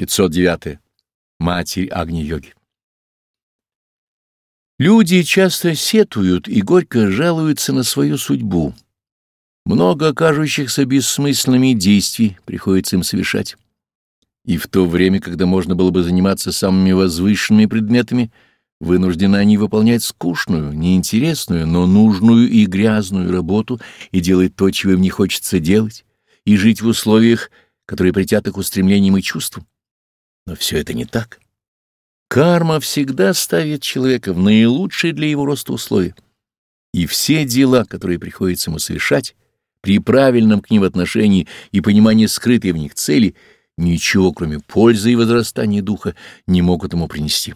509. Матерь Агни-йоги. Люди часто сетуют и горько жалуются на свою судьбу. Много кажущихся бессмысленными действий приходится им совершать. И в то время, когда можно было бы заниматься самыми возвышенными предметами, вынуждены они выполнять скучную, неинтересную, но нужную и грязную работу и делать то, чего им не хочется делать, и жить в условиях, которые притят их устремлениям и чувствам. Но все это не так. Карма всегда ставит человека в наилучшие для его роста условия. И все дела, которые приходится ему совершать, при правильном к ним отношении и понимании скрытой в них цели, ничего, кроме пользы и возрастания духа, не могут ему принести.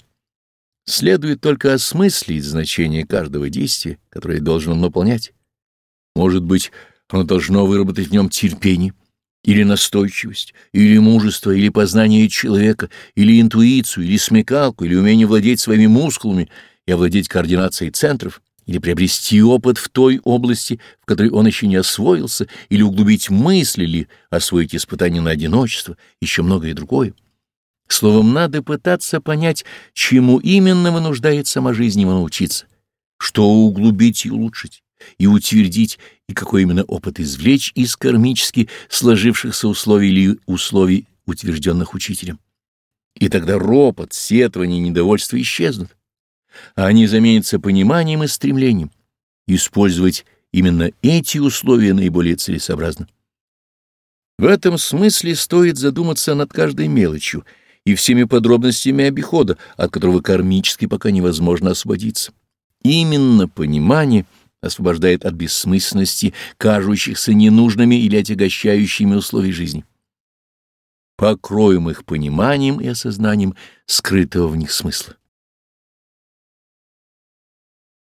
Следует только осмыслить значение каждого действия, которое должен он выполнять. Может быть, оно должно выработать в нем терпение, или настойчивость, или мужество, или познание человека, или интуицию, или смекалку, или умение владеть своими мускулами и овладеть координацией центров, или приобрести опыт в той области, в которой он еще не освоился, или углубить мысли, или освоить испытания на одиночество, еще многое другое. Словом, надо пытаться понять, чему именно вынуждает сама жизнь его научиться, что углубить и улучшить и утвердить, и какой именно опыт извлечь из кармически сложившихся условий или условий, утвержденных учителем. И тогда ропот, сетование недовольство исчезнут, а они заменятся пониманием и стремлением. Использовать именно эти условия наиболее целесообразно. В этом смысле стоит задуматься над каждой мелочью и всеми подробностями обихода, от которого кармически пока невозможно освободиться. Именно понимание — освобождает от бессмысленности, кажущихся ненужными или отягощающими условий жизни. Покроем их пониманием и осознанием скрытого в них смысла.